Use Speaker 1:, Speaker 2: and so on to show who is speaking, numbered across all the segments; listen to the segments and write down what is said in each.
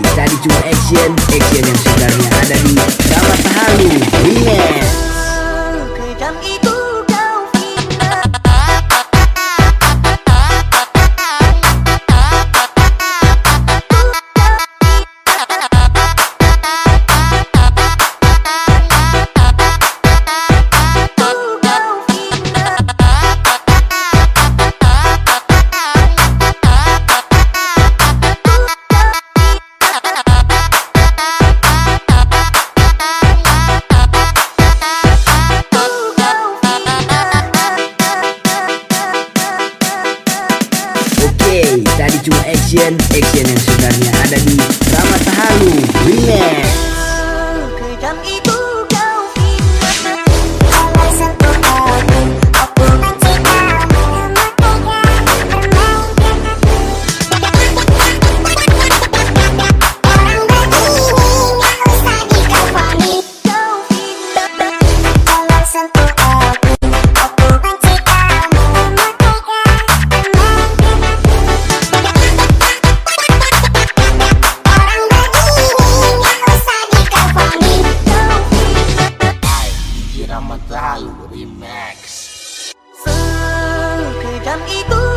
Speaker 1: Tadi cuma action, action yang sebenarnya ada di dalam Halu. Yes.
Speaker 2: Kejam itu
Speaker 1: action Action yang sebenarnya ada di Drama
Speaker 3: Irama Talu Remix.
Speaker 2: Sekejam itu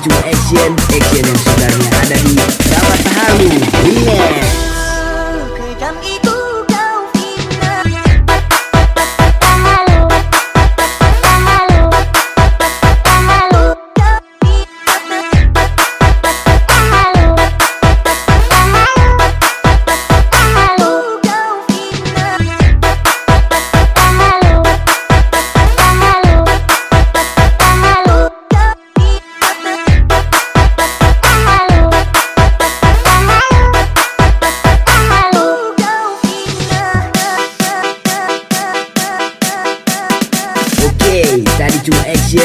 Speaker 1: cuma action Action yang sebenarnya ada di Drama Tahalu Remix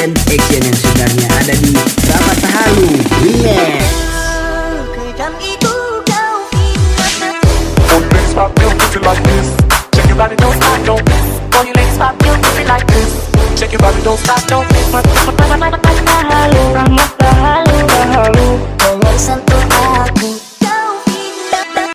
Speaker 1: action Action yang sebenarnya ada di Drama Tahalu Remix
Speaker 2: Kejam itu kau fitnah
Speaker 4: Boy, you legs pop real pussy like this. Check your body, don't stop, don't miss. Boy, you legs pop real pussy like this. Check your body, don't stop, don't miss.